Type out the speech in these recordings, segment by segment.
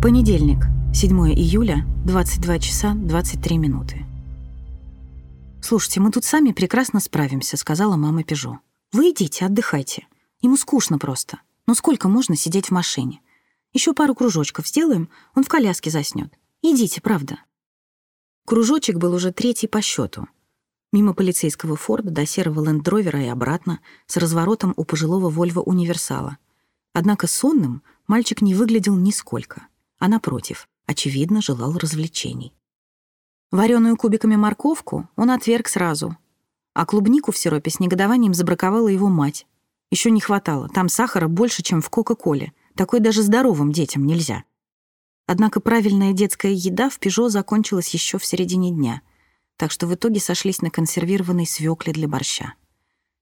Понедельник, 7 июля, 22 часа 23 минуты. «Слушайте, мы тут сами прекрасно справимся», — сказала мама Пежо. «Вы идите, отдыхайте. Ему скучно просто. Ну сколько можно сидеть в машине? Еще пару кружочков сделаем, он в коляске заснет. Идите, правда». Кружочек был уже третий по счету. Мимо полицейского Форда до серого лендровера и обратно, с разворотом у пожилого Вольва Универсала. Однако сонным мальчик не выглядел нисколько, а напротив, очевидно, желал развлечений. Вареную кубиками морковку он отверг сразу, а клубнику в сиропе с негодованием забраковала его мать. Еще не хватало, там сахара больше, чем в Кока-Коле. Такой даже здоровым детям нельзя. Однако правильная детская еда в «Пежо» закончилась еще в середине дня, так что в итоге сошлись на консервированной свекле для борща,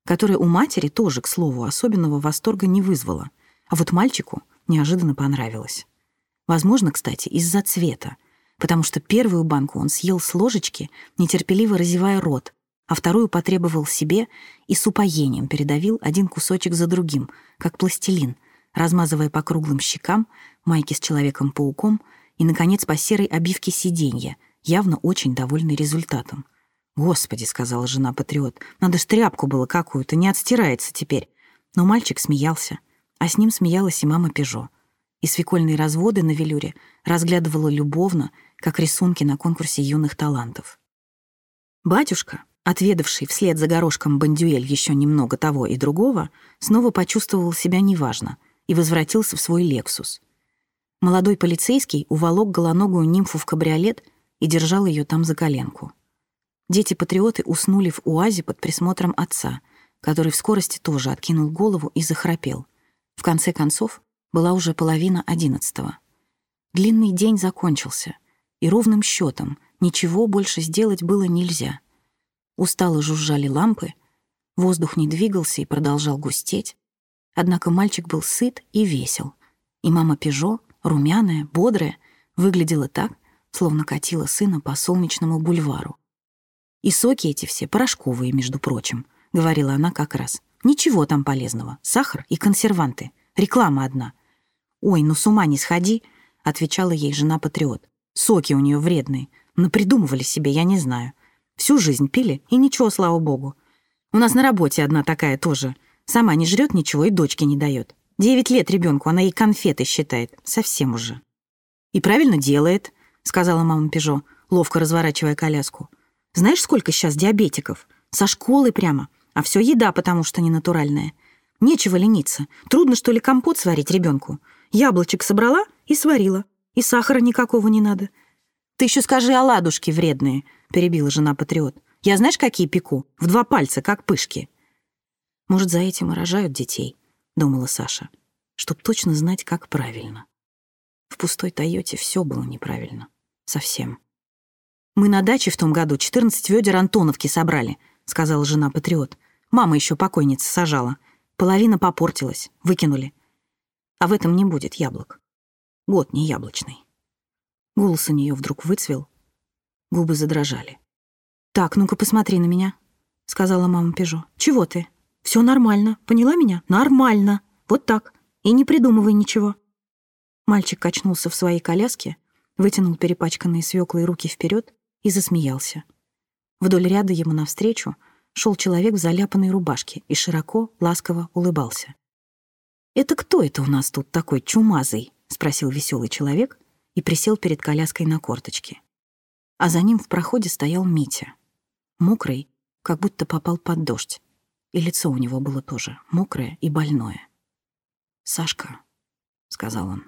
которая у матери тоже, к слову, особенного восторга не вызвала, а вот мальчику неожиданно понравилось. Возможно, кстати, из-за цвета, потому что первую банку он съел с ложечки, нетерпеливо разевая рот, а вторую потребовал себе и с упоением передавил один кусочек за другим, как пластилин, размазывая по круглым щекам, майке с Человеком-пауком и, наконец, по серой обивке сиденья, явно очень довольный результатом. «Господи», — сказала жена-патриот, — «надо ж тряпку было какую-то, не отстирается теперь». Но мальчик смеялся, а с ним смеялась и мама Пежо. И свекольные разводы на велюре разглядывала любовно, как рисунки на конкурсе юных талантов. Батюшка, отведавший вслед за горошком бандюэль еще немного того и другого, снова почувствовал себя неважно и возвратился в свой «Лексус». Молодой полицейский уволок голоногую нимфу в кабриолет и держал ее там за коленку. Дети-патриоты уснули в уазе под присмотром отца, который в скорости тоже откинул голову и захрапел. В конце концов, была уже половина одиннадцатого. Длинный день закончился, и ровным счетом ничего больше сделать было нельзя. Устало жужжали лампы, воздух не двигался и продолжал густеть, однако мальчик был сыт и весел, и мама Пежо румяная, бодрая, выглядела так, словно катила сына по солнечному бульвару. «И соки эти все порошковые, между прочим», — говорила она как раз. «Ничего там полезного. Сахар и консерванты. Реклама одна». «Ой, ну с ума не сходи», — отвечала ей жена-патриот. «Соки у нее вредные. Напридумывали себе, я не знаю. Всю жизнь пили, и ничего, слава богу. У нас на работе одна такая тоже. Сама не жрет ничего и дочке не дает. Девять лет ребенку, она ей конфеты считает. Совсем уже. «И правильно делает», — сказала мама Пежо, ловко разворачивая коляску. «Знаешь, сколько сейчас диабетиков? Со школы прямо. А все еда, потому что не натуральная. Нечего лениться. Трудно, что ли, компот сварить ребенку. Яблочек собрала и сварила. И сахара никакого не надо. Ты еще скажи оладушки вредные, перебила жена патриот. Я знаешь, какие пеку? В два пальца, как пышки. Может, за этим и рожают детей. — думала Саша, чтоб точно знать, как правильно. В пустой «Тойоте» все было неправильно. Совсем. «Мы на даче в том году 14 ведер Антоновки собрали», — сказала жена-патриот. «Мама еще покойница сажала. Половина попортилась. Выкинули. А в этом не будет яблок. Год не яблочный». Голос у нее вдруг выцвел. Губы задрожали. «Так, ну-ка посмотри на меня», — сказала мама Пежо. «Чего ты?» Все нормально. Поняла меня? Нормально. Вот так. И не придумывай ничего. Мальчик качнулся в своей коляске, вытянул перепачканные свеклой руки вперед и засмеялся. Вдоль ряда ему навстречу шел человек в заляпанной рубашке и широко, ласково улыбался. «Это кто это у нас тут такой чумазый?» — спросил веселый человек и присел перед коляской на корточке. А за ним в проходе стоял Митя. Мокрый, как будто попал под дождь и лицо у него было тоже мокрое и больное. «Сашка», — сказал он,